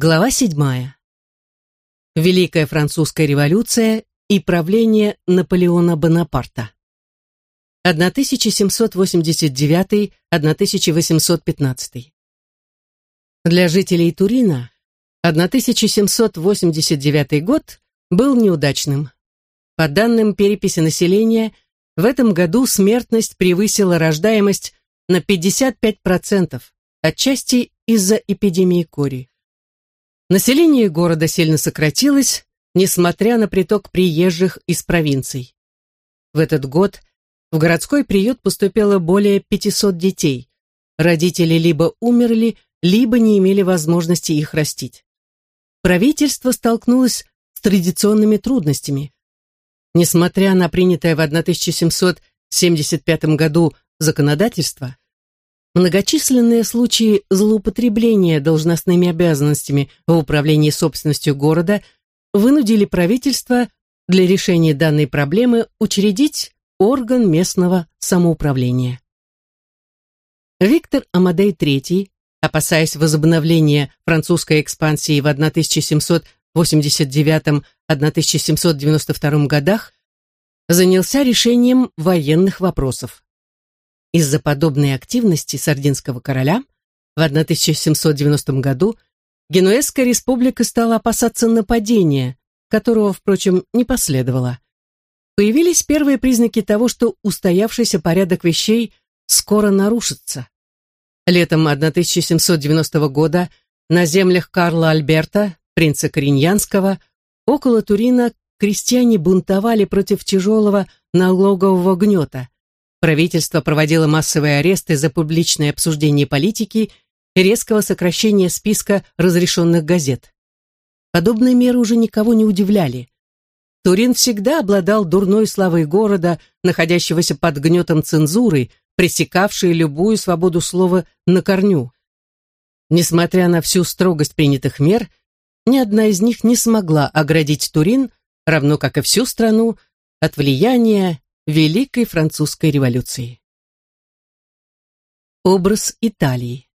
Глава седьмая. Великая французская революция и правление Наполеона Бонапарта. 1789-1815. Для жителей Турина 1789 год был неудачным. По данным переписи населения, в этом году смертность превысила рождаемость на 55%, отчасти из-за эпидемии кори. Население города сильно сократилось, несмотря на приток приезжих из провинций. В этот год в городской приют поступило более 500 детей. Родители либо умерли, либо не имели возможности их растить. Правительство столкнулось с традиционными трудностями. Несмотря на принятое в 1775 году законодательство, Многочисленные случаи злоупотребления должностными обязанностями в управлении собственностью города вынудили правительство для решения данной проблемы учредить орган местного самоуправления. Виктор Амадей III, опасаясь возобновления французской экспансии в 1789-1792 годах, занялся решением военных вопросов. Из-за подобной активности сардинского короля в 1790 году Генуэзская республика стала опасаться нападения, которого, впрочем, не последовало. Появились первые признаки того, что устоявшийся порядок вещей скоро нарушится. Летом 1790 года на землях Карла Альберта, принца Кориньянского, около Турина крестьяне бунтовали против тяжелого налогового гнета. Правительство проводило массовые аресты за публичное обсуждение политики и резкого сокращения списка разрешенных газет. Подобные меры уже никого не удивляли. Турин всегда обладал дурной славой города, находящегося под гнетом цензуры, пресекавшей любую свободу слова на корню. Несмотря на всю строгость принятых мер, ни одна из них не смогла оградить Турин, равно как и всю страну, от влияния Великой Французской революции. Образ Италии.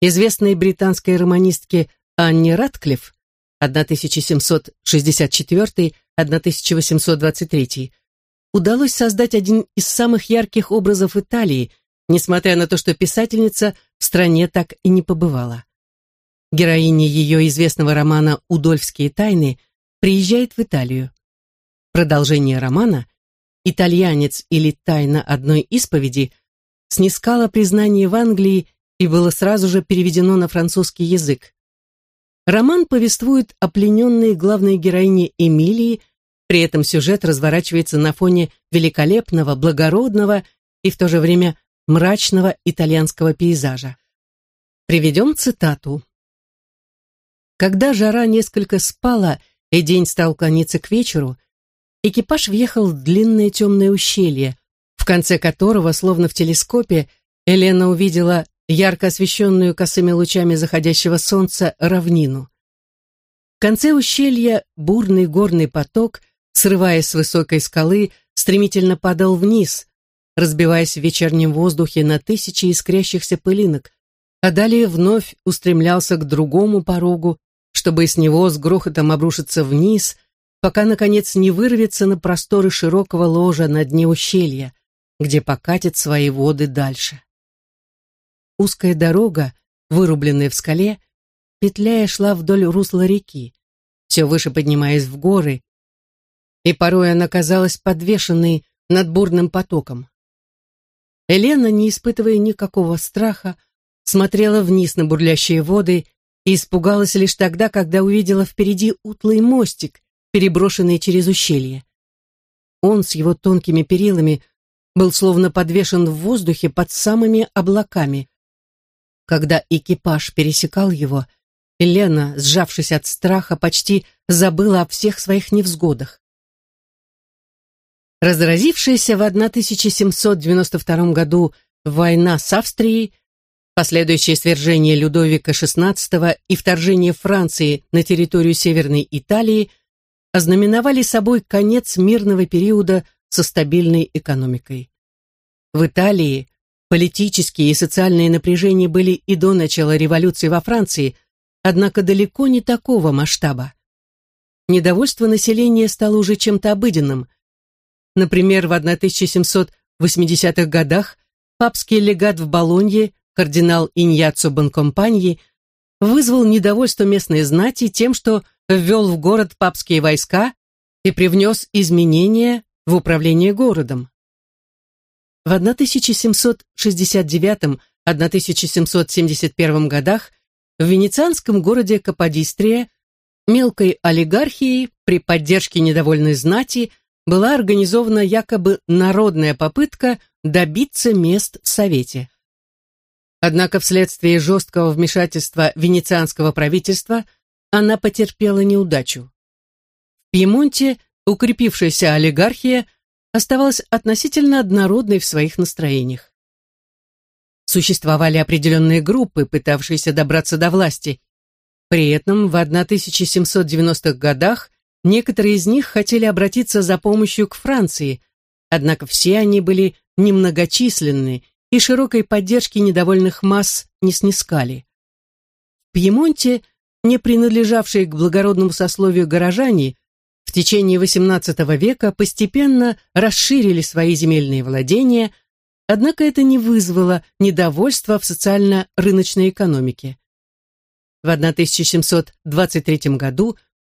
Известной британской романистке Анне Ратклифф 1764-1823 удалось создать один из самых ярких образов Италии, несмотря на то, что писательница в стране так и не побывала. Героиня ее известного романа «Удольфские тайны» приезжает в Италию. Продолжение романа – «Итальянец» или «Тайна одной исповеди» снискало признание в Англии и было сразу же переведено на французский язык. Роман повествует о плененной главной героине Эмилии, при этом сюжет разворачивается на фоне великолепного, благородного и в то же время мрачного итальянского пейзажа. Приведем цитату. Когда жара несколько спала и день стал клониться к вечеру, экипаж въехал в длинное темное ущелье, в конце которого, словно в телескопе, Елена увидела ярко освещенную косыми лучами заходящего солнца равнину. В конце ущелья бурный горный поток, срываясь с высокой скалы, стремительно падал вниз, разбиваясь в вечернем воздухе на тысячи искрящихся пылинок, а далее вновь устремлялся к другому порогу, чтобы с него с грохотом обрушиться вниз – пока, наконец, не вырвется на просторы широкого ложа на дне ущелья, где покатит свои воды дальше. Узкая дорога, вырубленная в скале, петляя шла вдоль русла реки, все выше поднимаясь в горы, и порой она казалась подвешенной над бурным потоком. Елена, не испытывая никакого страха, смотрела вниз на бурлящие воды и испугалась лишь тогда, когда увидела впереди утлый мостик, переброшенный через ущелье. Он с его тонкими перилами был словно подвешен в воздухе под самыми облаками. Когда экипаж пересекал его, Елена, сжавшись от страха, почти забыла о всех своих невзгодах. Разразившаяся в 1792 году война с Австрией, последующее свержение Людовика XVI и вторжение Франции на территорию Северной Италии ознаменовали собой конец мирного периода со стабильной экономикой. В Италии политические и социальные напряжения были и до начала революции во Франции, однако далеко не такого масштаба. Недовольство населения стало уже чем-то обыденным. Например, в 1780-х годах папский легат в Болонье, кардинал Иньяцо Бонкомпаньи, вызвал недовольство местной знати тем, что ввел в город папские войска и привнес изменения в управление городом. В 1769-1771 годах в венецианском городе Каподистрия мелкой олигархией при поддержке недовольной знати была организована якобы народная попытка добиться мест в Совете. Однако вследствие жесткого вмешательства венецианского правительства она потерпела неудачу. В Пьемонте укрепившаяся олигархия оставалась относительно однородной в своих настроениях. Существовали определенные группы, пытавшиеся добраться до власти. При этом в 1790-х годах некоторые из них хотели обратиться за помощью к Франции, однако все они были немногочисленны и широкой поддержки недовольных масс не снискали. В Пьемонте, не принадлежавшие к благородному сословию горожане, в течение XVIII века постепенно расширили свои земельные владения, однако это не вызвало недовольства в социально-рыночной экономике. В 1723 году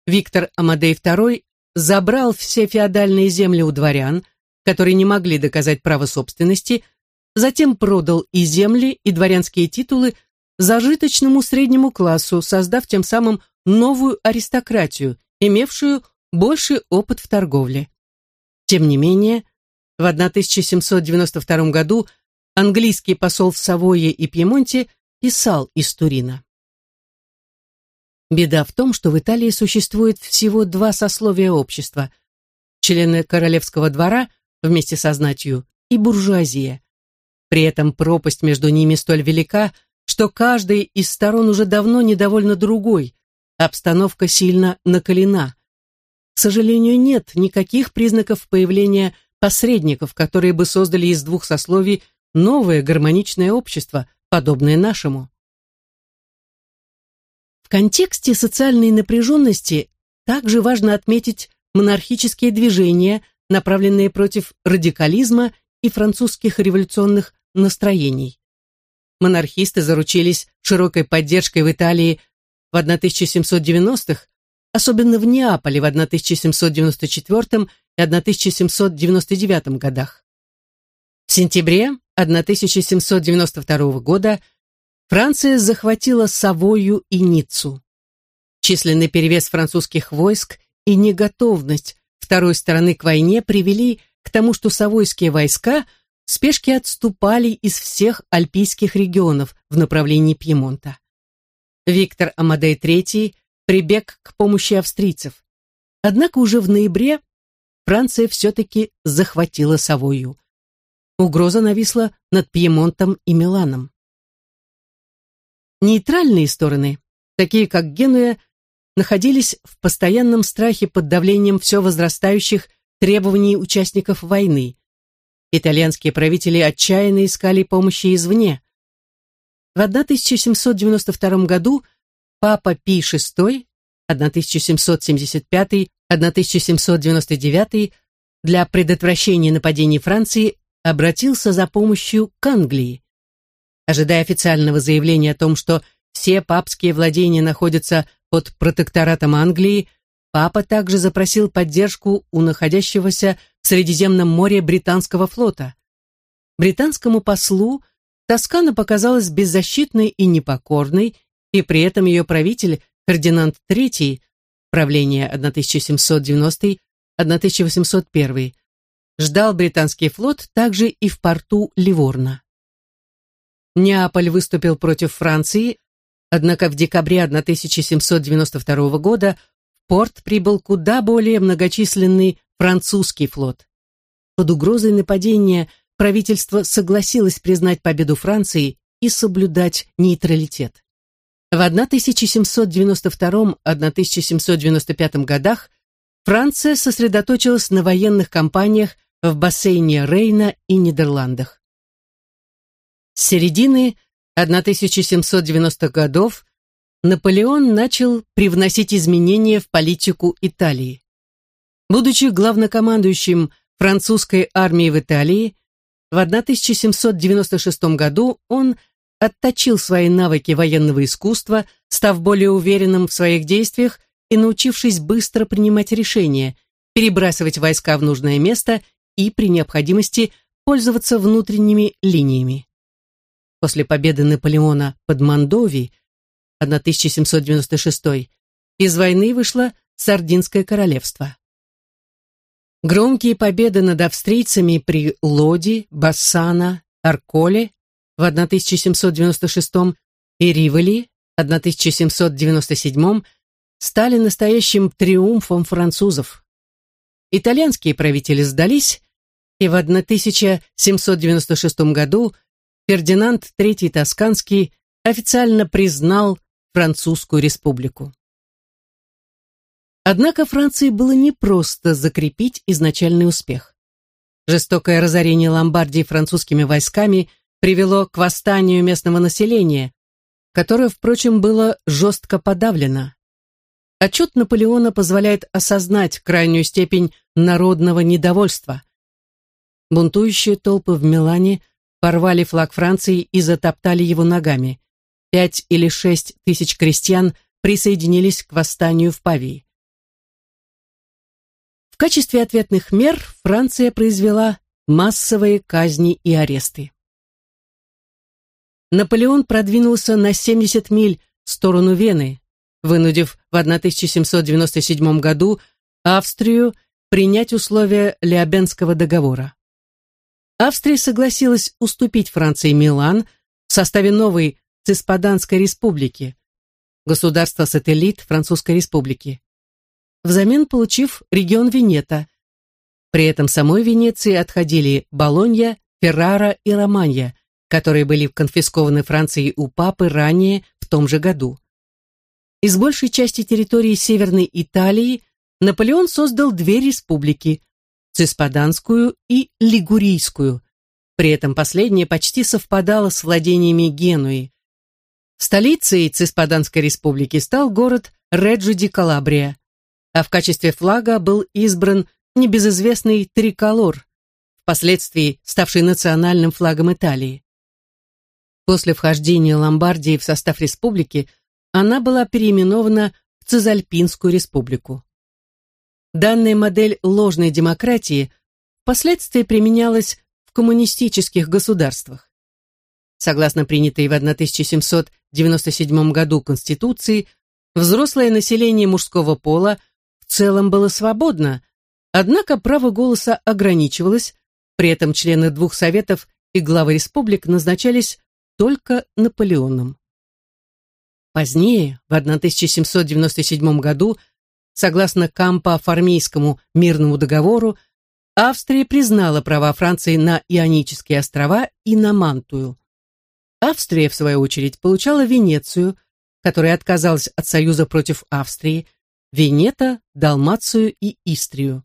Виктор Амадей II забрал все феодальные земли у дворян, которые не могли доказать право собственности, затем продал и земли, и дворянские титулы зажиточному среднему классу, создав тем самым новую аристократию, имевшую больший опыт в торговле. Тем не менее, в 1792 году английский посол в Савойе и Пьемонте писал из Турина. Беда в том, что в Италии существует всего два сословия общества – члены королевского двора вместе со знатью и буржуазия. При этом пропасть между ними столь велика, что каждая из сторон уже давно недовольна другой, обстановка сильно накалена. К сожалению, нет никаких признаков появления посредников, которые бы создали из двух сословий новое гармоничное общество, подобное нашему. В контексте социальной напряженности также важно отметить монархические движения, направленные против радикализма и французских революционных настроений. Монархисты заручились широкой поддержкой в Италии в 1790-х, особенно в Неаполе в 1794 и 1799 годах. В сентябре 1792 года Франция захватила Савою и Ниццу. Численный перевес французских войск и неготовность второй стороны к войне привели к тому, что савойские войска в спешке отступали из всех альпийских регионов в направлении Пьемонта. Виктор Амадей III прибег к помощи австрийцев. Однако уже в ноябре Франция все-таки захватила Савою. Угроза нависла над Пьемонтом и Миланом. Нейтральные стороны, такие как Генуя, находились в постоянном страхе под давлением все возрастающих требований участников войны. Итальянские правители отчаянно искали помощи извне. В 1792 году Папа Пий VI 1775-1799 для предотвращения нападений Франции обратился за помощью к Англии. Ожидая официального заявления о том, что все папские владения находятся под протекторатом Англии, папа также запросил поддержку у находящегося Средиземном море британского флота. Британскому послу Тоскана показалась беззащитной и непокорной, и при этом ее правитель Фердинанд III, правление 1790-1801, ждал британский флот также и в порту Ливорно. Неаполь выступил против Франции, однако в декабре 1792 года в порт прибыл куда более многочисленный французский флот. Под угрозой нападения правительство согласилось признать победу Франции и соблюдать нейтралитет. В 1792-1795 годах Франция сосредоточилась на военных кампаниях в бассейне Рейна и Нидерландах. С середины 1790-х годов Наполеон начал привносить изменения в политику Италии. Будучи главнокомандующим французской армией в Италии, в 1796 году он отточил свои навыки военного искусства, став более уверенным в своих действиях и научившись быстро принимать решения, перебрасывать войска в нужное место и, при необходимости, пользоваться внутренними линиями. После победы Наполеона под Мандови 1796 из войны вышло Сардинское королевство. Громкие победы над австрийцами при Лоди, Бассана, Арколе в 1796 и Риволи 1797 стали настоящим триумфом французов. Итальянские правители сдались, и в 1796 году Фердинанд III Тосканский официально признал Французскую республику. Однако Франции было непросто закрепить изначальный успех. Жестокое разорение Ломбардии французскими войсками привело к восстанию местного населения, которое, впрочем, было жестко подавлено. Отчет Наполеона позволяет осознать крайнюю степень народного недовольства. Бунтующие толпы в Милане порвали флаг Франции и затоптали его ногами. Пять или шесть тысяч крестьян присоединились к восстанию в Павии. В качестве ответных мер Франция произвела массовые казни и аресты. Наполеон продвинулся на 70 миль в сторону Вены, вынудив в 1797 году Австрию принять условия Леобенского договора. Австрия согласилась уступить Франции Милан в составе новой Циспаданской республики, государства-сателлит Французской республики взамен получив регион Венета. При этом самой Венеции отходили Болонья, Феррара и Романья, которые были конфискованы Францией у папы ранее в том же году. Из большей части территории Северной Италии Наполеон создал две республики – Циспаданскую и Лигурийскую. При этом последняя почти совпадала с владениями Генуи. Столицей Циспаданской республики стал город Реджо-ди-Калабрия а в качестве флага был избран небезызвестный триколор, впоследствии ставший национальным флагом Италии. После вхождения Ломбардии в состав республики она была переименована в Цезальпинскую республику. Данная модель ложной демократии впоследствии применялась в коммунистических государствах. Согласно принятой в 1797 году Конституции, взрослое население мужского пола целом было свободно, однако право голоса ограничивалось, при этом члены двух советов и главы республик назначались только Наполеоном. Позднее, в 1797 году, согласно Кампо-Формейскому мирному договору, Австрия признала права Франции на Ионические острова и на Мантую. Австрия, в свою очередь, получала Венецию, которая отказалась от союза против Австрии, Венета, Далмацию и Истрию.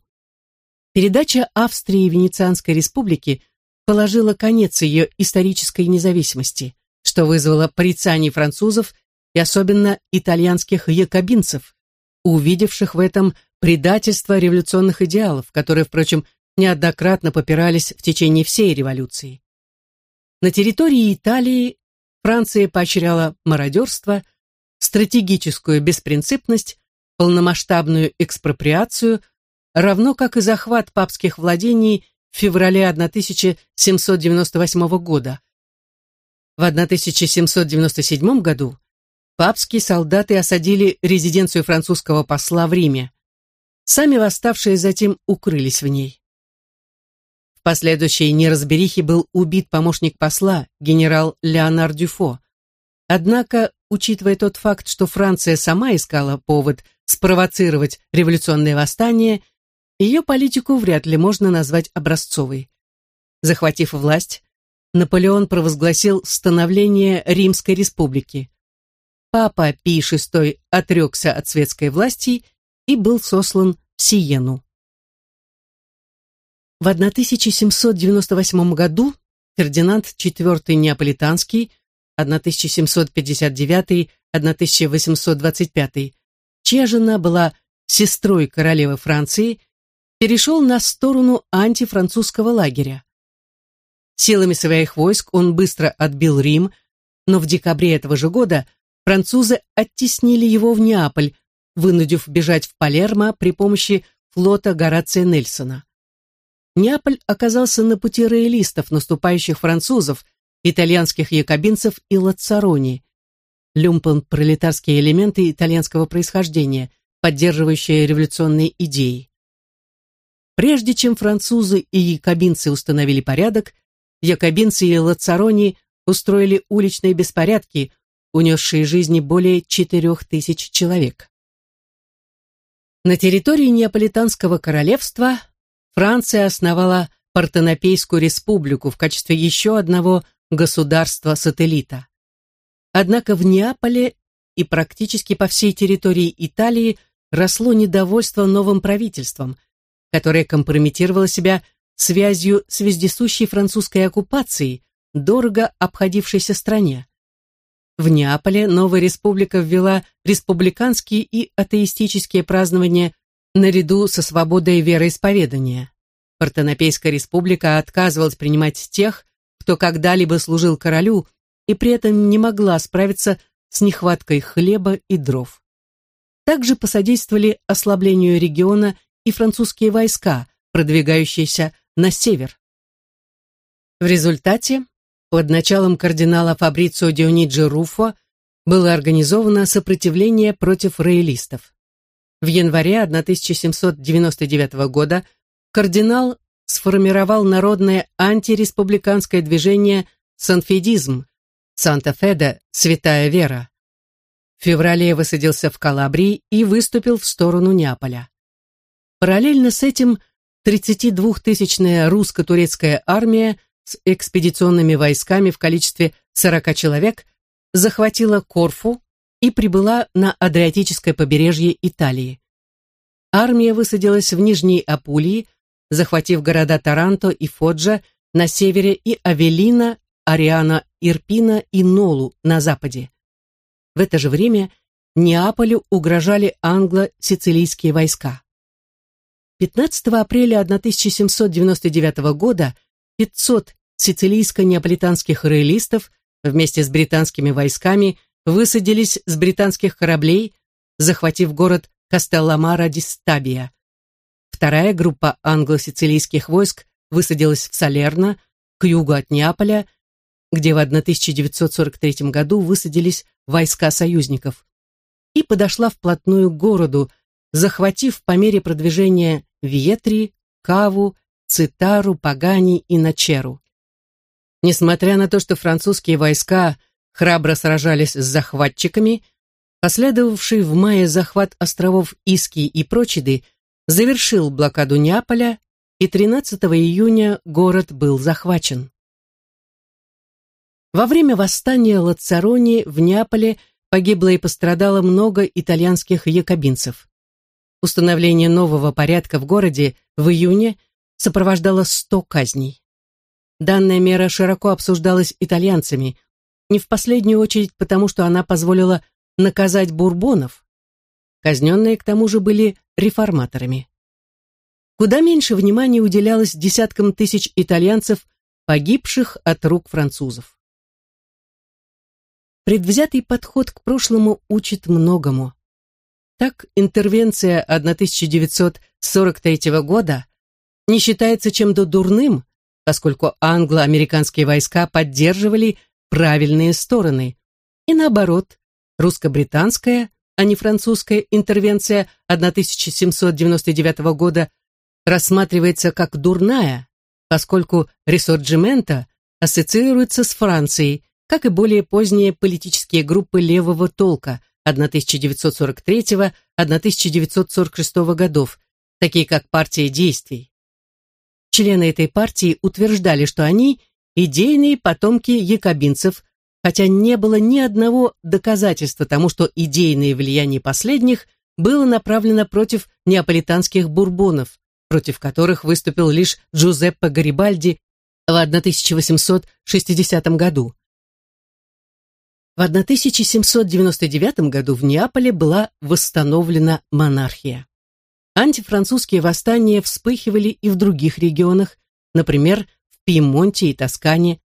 Передача Австрии Венецианской республики положила конец ее исторической независимости, что вызвало порицание французов и особенно итальянских якобинцев, увидевших в этом предательство революционных идеалов, которые, впрочем, неоднократно попирались в течение всей революции. На территории Италии Франция поощряла мародерство, стратегическую беспринципность, полномасштабную экспроприацию, равно как и захват папских владений в феврале 1798 года. В 1797 году папские солдаты осадили резиденцию французского посла в Риме. Сами восставшие затем укрылись в ней. В последующей неразберихе был убит помощник посла, генерал Леонар Дюфо. Однако, учитывая тот факт, что Франция сама искала повод спровоцировать революционное восстание, ее политику вряд ли можно назвать образцовой. Захватив власть, Наполеон провозгласил становление Римской республики. Папа Пий VI отрекся от светской власти и был сослан в Сиену. В 1798 году Фердинанд IV Неаполитанский 1759 1825, чья жена была сестрой королевы Франции, перешел на сторону антифранцузского лагеря. Силами своих войск он быстро отбил Рим, но в декабре этого же года французы оттеснили его в Неаполь, вынудив бежать в Палермо при помощи флота Горация Нельсона. Неаполь оказался на пути роялистов, наступающих французов, итальянских якобинцев и лацарони, люмпен-пролетарские элементы итальянского происхождения, поддерживающие революционные идеи. Прежде чем французы и якобинцы установили порядок, якобинцы и лацарони устроили уличные беспорядки, унесшие жизни более четырех тысяч человек. На территории Неаполитанского королевства Франция основала Партенопейскую республику в качестве еще одного государства-сателлита. Однако в Неаполе и практически по всей территории Италии росло недовольство новым правительством, которое компрометировало себя связью с вездесущей французской оккупацией, дорого обходившейся стране. В Неаполе новая республика ввела республиканские и атеистические празднования наряду со свободой вероисповедания. Партенопейская республика отказывалась принимать тех, кто когда-либо служил королю и при этом не могла справиться с нехваткой хлеба и дров. Также посодействовали ослаблению региона и французские войска, продвигающиеся на север. В результате, под началом кардинала Фабрицио Диониджи Руфо, было организовано сопротивление против роялистов. В январе 1799 года кардинал сформировал народное антиреспубликанское движение «Санфедизм» Санта-Феда «Святая Вера». В феврале высадился в Калабрии и выступил в сторону Неаполя. Параллельно с этим 32-тысячная русско-турецкая армия с экспедиционными войсками в количестве 40 человек захватила Корфу, и прибыла на Адриатическое побережье Италии. Армия высадилась в Нижней Апулии, захватив города Таранто и Фоджа на севере и Авелина, Ариана, Ирпина и Нолу на западе. В это же время Неаполю угрожали англо-сицилийские войска. 15 апреля 1799 года 500 сицилийско-неаполитанских роялистов вместе с британскими войсками высадились с британских кораблей, захватив город Кастелламара ди Стабия. Вторая группа англо-сицилийских войск высадилась в Салерно, к югу от Неаполя, где в 1943 году высадились войска союзников, и подошла вплотную к городу, захватив по мере продвижения Виетри, Каву, Цитару, Пагани и Начеру. Несмотря на то, что французские войска храбро сражались с захватчиками, последовавший в мае захват островов Иски и Прочиды завершил блокаду Неаполя, и 13 июня город был захвачен. Во время восстания Лацарони в Неаполе погибло и пострадало много итальянских якобинцев. Установление нового порядка в городе в июне сопровождало 100 казней. Данная мера широко обсуждалась итальянцами, не в последнюю очередь потому, что она позволила наказать бурбонов. Казненные, к тому же, были реформаторами. Куда меньше внимания уделялось десяткам тысяч итальянцев, погибших от рук французов. Предвзятый подход к прошлому учит многому. Так, интервенция 1943 года не считается чем-то дурным, поскольку англо-американские войска поддерживали правильные стороны. И наоборот, русско-британская, а не французская интервенция 1799 года рассматривается как дурная, поскольку ресорджимента ассоциируется с Францией, как и более поздние политические группы левого толка 1943-1946 годов, такие как партия действий. Члены этой партии утверждали, что они – идейные потомки якобинцев, хотя не было ни одного доказательства тому, что идейное влияние последних было направлено против неаполитанских бурбонов, против которых выступил лишь Джузеппе Гарибальди в 1860 году. В 1799 году в Неаполе была восстановлена монархия. Антифранцузские восстания вспыхивали и в других регионах, например, в Пьемонте и Тоскане.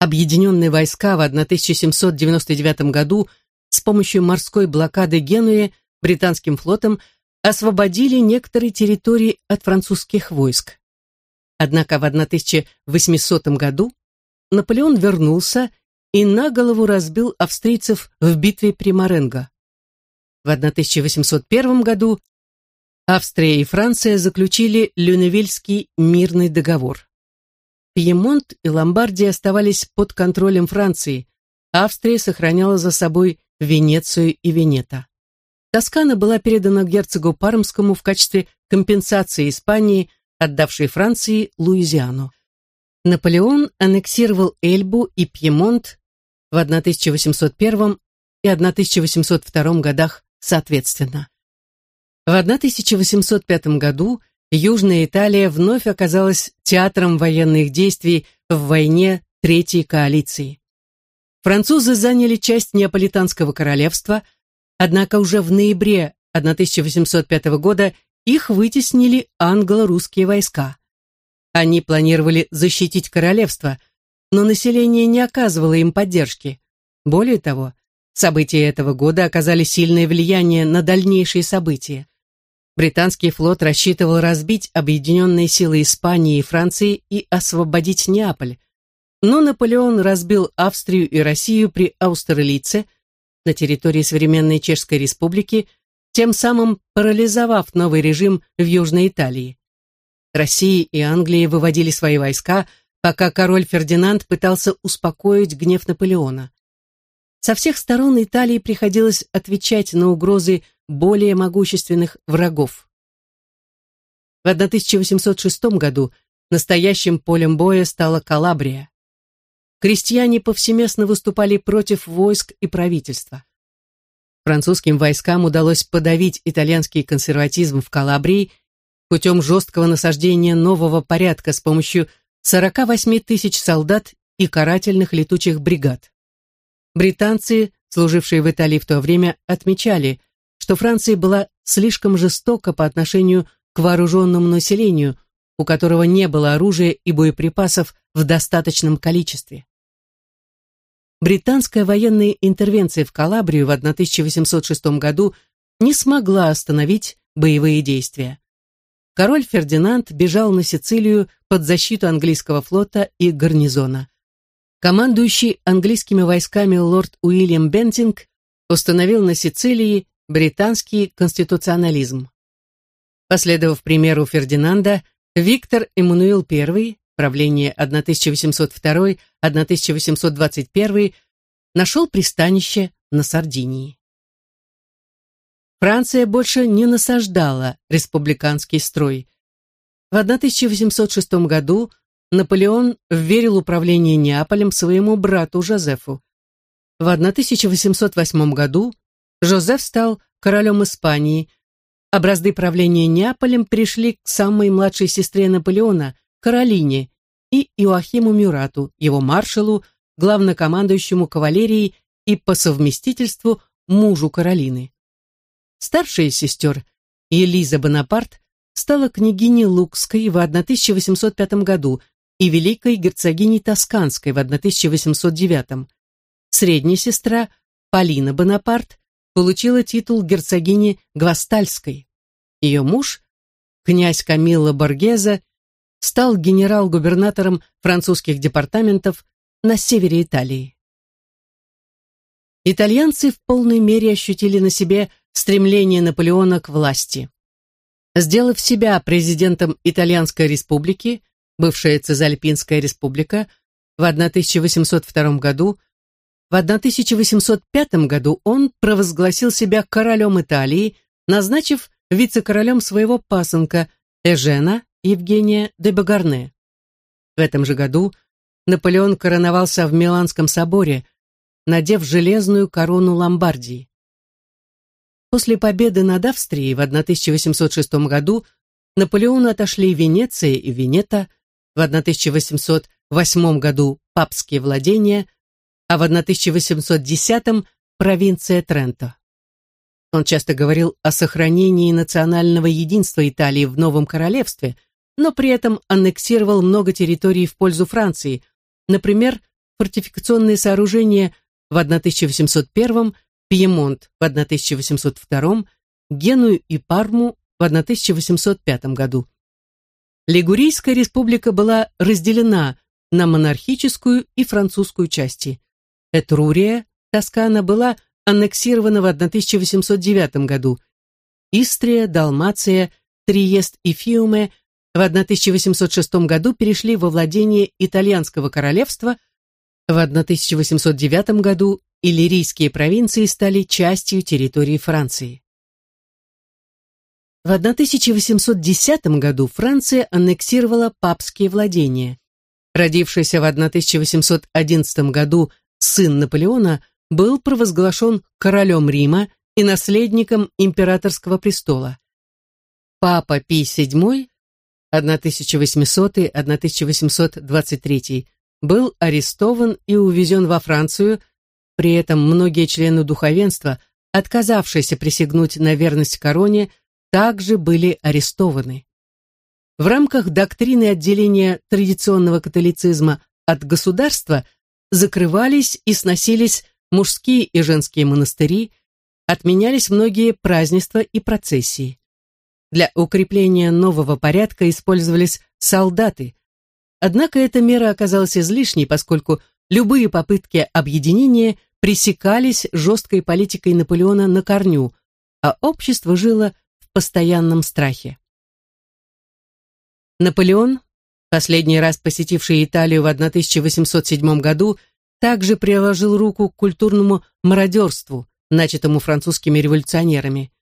Объединенные войска в 1799 году с помощью морской блокады Генуи британским флотом освободили некоторые территории от французских войск. Однако в 1800 году Наполеон вернулся и на голову разбил австрийцев в битве при Маренго. В 1801 году Австрия и Франция заключили Люневильский мирный договор. Пьемонт и Ломбардия оставались под контролем Франции, Австрия сохраняла за собой Венецию и Венето. Тоскана была передана герцогу Пармскому в качестве компенсации Испании, отдавшей Франции Луизиану. Наполеон аннексировал Эльбу и Пьемонт в 1801 и 1802 годах соответственно. В 1805 году Южная Италия вновь оказалась театром военных действий в войне Третьей коалиции. Французы заняли часть Неаполитанского королевства, однако уже в ноябре 1805 года их вытеснили англо-русские войска. Они планировали защитить королевство – но население не оказывало им поддержки. Более того, события этого года оказали сильное влияние на дальнейшие события. Британский флот рассчитывал разбить объединенные силы Испании и Франции и освободить Неаполь. Но Наполеон разбил Австрию и Россию при Аустерлице на территории современной Чешской Республики, тем самым парализовав новый режим в Южной Италии. Россия и Англия выводили свои войска – пока король Фердинанд пытался успокоить гнев Наполеона. Со всех сторон Италии приходилось отвечать на угрозы более могущественных врагов. В 1806 году настоящим полем боя стала Калабрия. Крестьяне повсеместно выступали против войск и правительства. Французским войскам удалось подавить итальянский консерватизм в Калабрии путем жесткого насаждения нового порядка с помощью 48 тысяч солдат и карательных летучих бригад. Британцы, служившие в Италии в то время, отмечали, что Франция была слишком жестока по отношению к вооруженному населению, у которого не было оружия и боеприпасов в достаточном количестве. Британская военная интервенция в Калабрию в 1806 году не смогла остановить боевые действия король Фердинанд бежал на Сицилию под защиту английского флота и гарнизона. Командующий английскими войсками лорд Уильям Бентинг установил на Сицилии британский конституционализм. Последовав примеру Фердинанда, Виктор Эммануил I, правление 1822-1821, нашел пристанище на Сардинии. Франция больше не насаждала республиканский строй. В 1806 году Наполеон вверил управление Неаполем своему брату Жозефу. В 1808 году Жозеф стал королем Испании, а бразды правления Неаполем перешли к самой младшей сестре Наполеона, Каролине, и Иоахиму Мюрату, его маршалу, главнокомандующему кавалерией и по совместительству мужу Каролины. Старшая сестер Елиза Бонапарт стала княгиней Лукской в 1805 году и великой герцогиней Тосканской в 1809. Средняя сестра Полина Бонапарт получила титул герцогини Гвастальской. Ее муж, князь Камилла Боргеза, стал генерал-губернатором французских департаментов на севере Италии. Итальянцы в полной мере ощутили на себе стремление Наполеона к власти. Сделав себя президентом Итальянской республики, бывшая Цезальпинская республика, в 1802 году, в 1805 году он провозгласил себя королем Италии, назначив вице-королем своего пасынка Эжена Евгения де Багарне. В этом же году Наполеон короновался в Миланском соборе, надев железную корону Ломбардии. После победы над Австрией в 1806 году Наполеону отошли Венеция и Венета, в 1808 году папские владения, а в 1810 провинция Тренто. Он часто говорил о сохранении национального единства Италии в новом королевстве, но при этом аннексировал много территорий в пользу Франции, например, фортификационные сооружения в 1801, Пьемонт в 1802, Геную и Парму в 1805 году. Лигурийская республика была разделена на монархическую и французскую части. Этрурия, Тоскана, была аннексирована в 1809 году. Истрия, Далмация, Триест и Фиуме в 1806 году перешли во владение итальянского королевства, в 1809 году иллирийские провинции стали частью территории Франции. В 1810 году Франция аннексировала папские владения. Родившийся в 1811 году сын Наполеона был провозглашен королем Рима и наследником императорского престола. Папа Пий VII 1800-1823 был арестован и увезен во Францию, при этом многие члены духовенства, отказавшиеся присягнуть на верность короне, также были арестованы. В рамках доктрины отделения традиционного католицизма от государства закрывались и сносились мужские и женские монастыри, отменялись многие празднества и процессии. Для укрепления нового порядка использовались солдаты, однако эта мера оказалась излишней, поскольку любые попытки объединения пресекались жесткой политикой Наполеона на корню, а общество жило в постоянном страхе. Наполеон, последний раз посетивший Италию в 1807 году, также приложил руку к культурному мародерству, начатому французскими революционерами.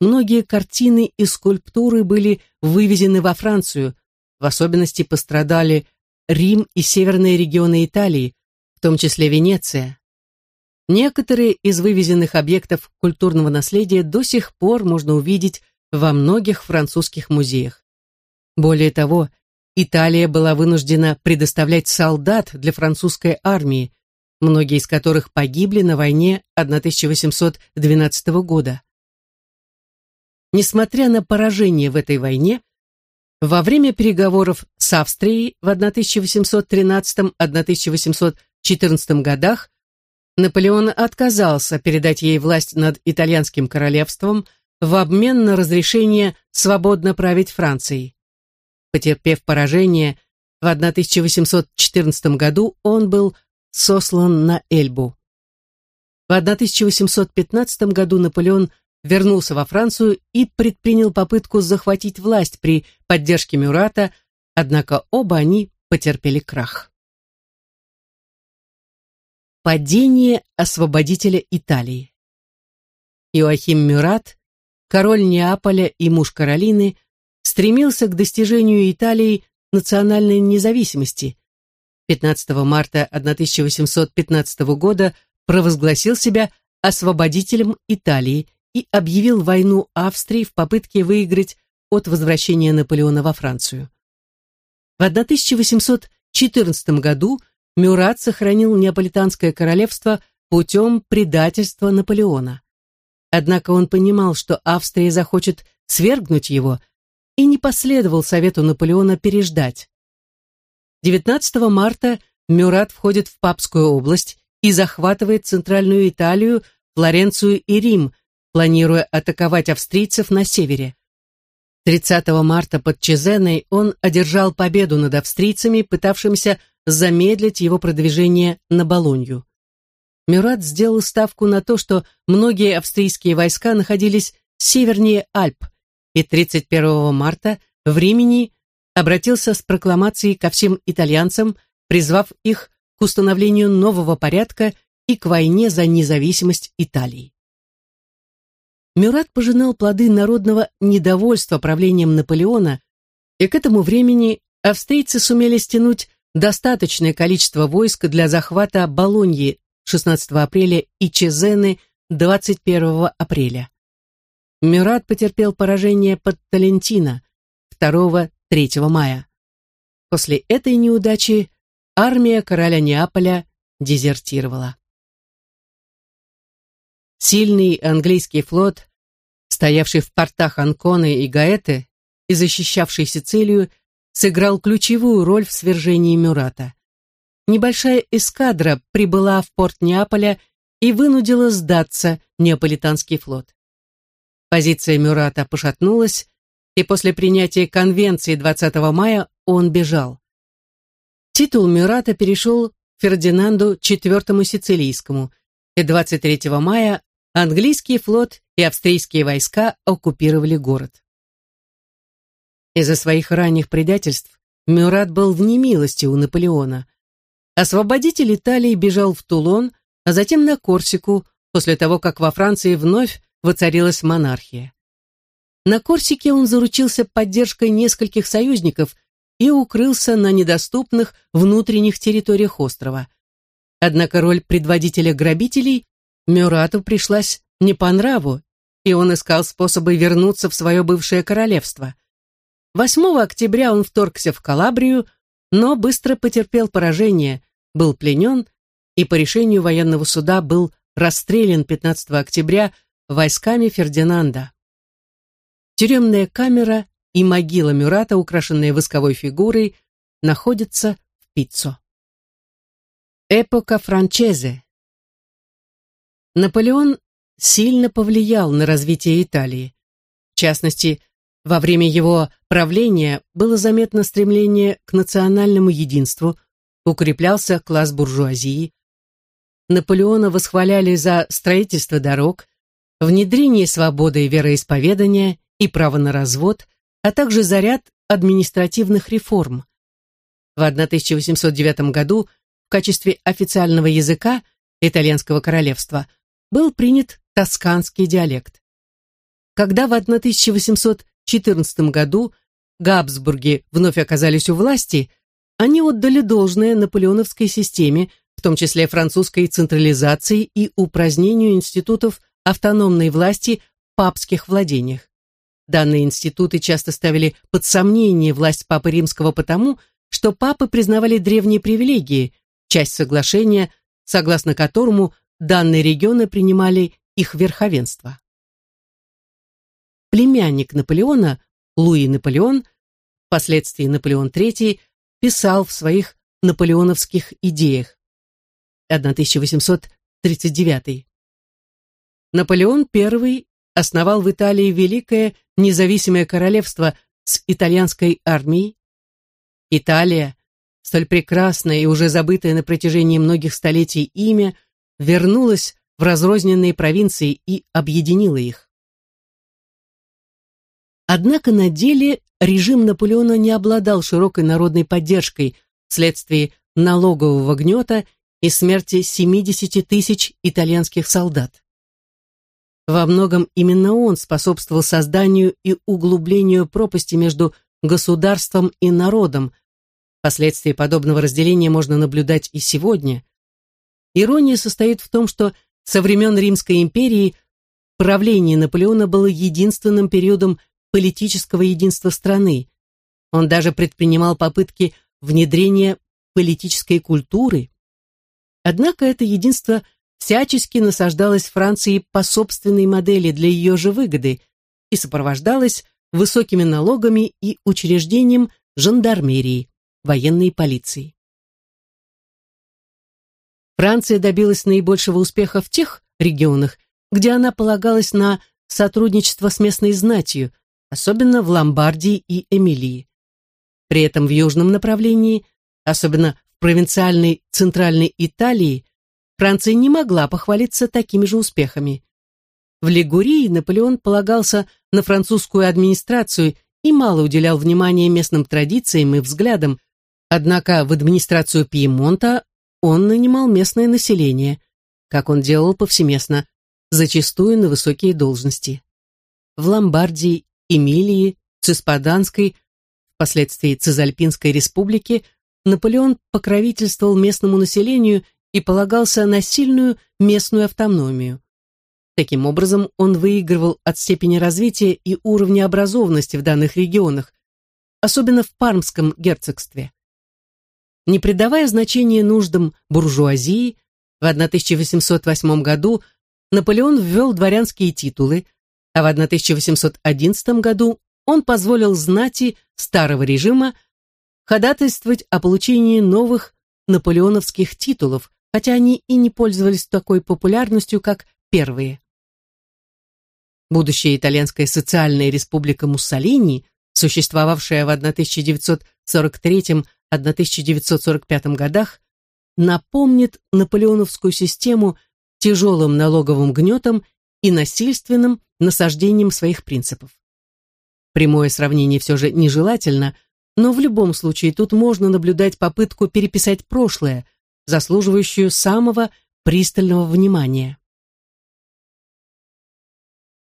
Многие картины и скульптуры были вывезены во Францию, в особенности пострадали Рим и северные регионы Италии, в том числе Венеция. Некоторые из вывезенных объектов культурного наследия до сих пор можно увидеть во многих французских музеях. Более того, Италия была вынуждена предоставлять солдат для французской армии, многие из которых погибли на войне 1812 года. Несмотря на поражение в этой войне, во время переговоров с Австрией в 1813-1814 годах Наполеон отказался передать ей власть над итальянским королевством в обмен на разрешение свободно править Францией. Потерпев поражение, в 1814 году он был сослан на Эльбу. В 1815 году Наполеон вернулся во Францию и предпринял попытку захватить власть при поддержке Мюрата, однако оба они потерпели крах. Падение освободителя Италии Иоахим Мюрат, король Неаполя и муж Каролины, стремился к достижению Италии национальной независимости. 15 марта 1815 года провозгласил себя освободителем Италии и объявил войну Австрии в попытке выиграть от возвращения Наполеона во Францию. В 1814 году Мюрат сохранил Неаполитанское королевство путем предательства Наполеона. Однако он понимал, что Австрия захочет свергнуть его, и не последовал совету Наполеона переждать. 19 марта Мюрат входит в Папскую область и захватывает Центральную Италию, Флоренцию и Рим, планируя атаковать австрийцев на севере. 30 марта под Чезеной он одержал победу над австрийцами, пытавшимися замедлить его продвижение на Болонью. Мюрат сделал ставку на то, что многие австрийские войска находились севернее Альп, и 31 марта в Римени обратился с прокламацией ко всем итальянцам, призвав их к установлению нового порядка и к войне за независимость Италии. Мюрат пожинал плоды народного недовольства правлением Наполеона, и к этому времени австрийцы сумели стянуть достаточное количество войск для захвата Болоньи 16 апреля и Чезены 21 апреля. Мюрат потерпел поражение под Талентино 2-3 мая. После этой неудачи армия короля Неаполя дезертировала. Сильный английский флот, стоявший в портах Анконы и Гаэты и защищавший Сицилию, сыграл ключевую роль в свержении Мюрата. Небольшая эскадра прибыла в порт Неаполя и вынудила сдаться Неаполитанский флот. Позиция Мюрата пошатнулась, и после принятия конвенции 20 мая он бежал. Титул Мюрата перешел Фердинанду IV Сицилийскому, и 23 мая английский флот и австрийские войска оккупировали город. Из-за своих ранних предательств Мюрат был в немилости у Наполеона. Освободитель Италии бежал в Тулон, а затем на Корсику, после того, как во Франции вновь воцарилась монархия. На Корсике он заручился поддержкой нескольких союзников и укрылся на недоступных внутренних территориях острова. Однако роль предводителя грабителей Мюрату пришлась не по нраву, и он искал способы вернуться в свое бывшее королевство. 8 октября он вторгся в Калабрию, но быстро потерпел поражение, был пленен и по решению военного суда был расстрелян 15 октября войсками Фердинанда. Тюремная камера и могила Мюрата, украшенная восковой фигурой, находятся в Пиццо. Эпока Франчезе. Наполеон сильно повлиял на развитие Италии. В частности, во время его правления было заметно стремление к национальному единству, укреплялся класс буржуазии. Наполеона восхваляли за строительство дорог, внедрение свободы вероисповедания и право на развод, а также за ряд административных реформ. В 1809 году в качестве официального языка итальянского королевства был принят тосканский диалект. Когда в 1814 году Габсбурги вновь оказались у власти, они отдали должное наполеоновской системе, в том числе французской централизации и упразднению институтов автономной власти в папских владениях. Данные институты часто ставили под сомнение власть Папы Римского потому, что папы признавали древние привилегии, часть соглашения, согласно которому данные регионы принимали их верховенство. Племянник Наполеона, Луи Наполеон, впоследствии Наполеон III, писал в своих наполеоновских идеях 1839 Наполеон I основал в Италии великое независимое королевство с итальянской армией. Италия, столь прекрасное и уже забытое на протяжении многих столетий имя, вернулась в разрозненные провинции и объединила их. Однако на деле режим Наполеона не обладал широкой народной поддержкой вследствие налогового гнета и смерти 70 тысяч итальянских солдат. Во многом именно он способствовал созданию и углублению пропасти между государством и народом. Последствия подобного разделения можно наблюдать и сегодня. Ирония состоит в том, что со времен Римской империи правление Наполеона было единственным периодом политического единства страны. Он даже предпринимал попытки внедрения политической культуры. Однако это единство – всячески насаждалась Франции по собственной модели для ее же выгоды и сопровождалась высокими налогами и учреждением жандармерии, военной полиции. Франция добилась наибольшего успеха в тех регионах, где она полагалась на сотрудничество с местной знатью, особенно в Ломбардии и Эмилии. При этом в южном направлении, особенно в провинциальной центральной Италии, Франция не могла похвалиться такими же успехами. В Лигурии Наполеон полагался на французскую администрацию и мало уделял внимания местным традициям и взглядам, однако в администрацию Пьемонта он нанимал местное население, как он делал повсеместно, зачастую на высокие должности. В Ломбардии, Эмилии, Циспаданской, впоследствии Цезальпинской республике Наполеон покровительствовал местному населению и полагался на сильную местную автономию. Таким образом, он выигрывал от степени развития и уровня образованности в данных регионах, особенно в Пармском герцогстве. Не придавая значения нуждам буржуазии, в 1808 году Наполеон ввел дворянские титулы, а в 1811 году он позволил знати старого режима ходатайствовать о получении новых наполеоновских титулов, хотя они и не пользовались такой популярностью, как первые. Будущая итальянская социальная республика Муссолини, существовавшая в 1943-1945 годах, напомнит наполеоновскую систему тяжелым налоговым гнетом и насильственным насаждением своих принципов. Прямое сравнение все же нежелательно, но в любом случае тут можно наблюдать попытку переписать прошлое, заслуживающую самого пристального внимания.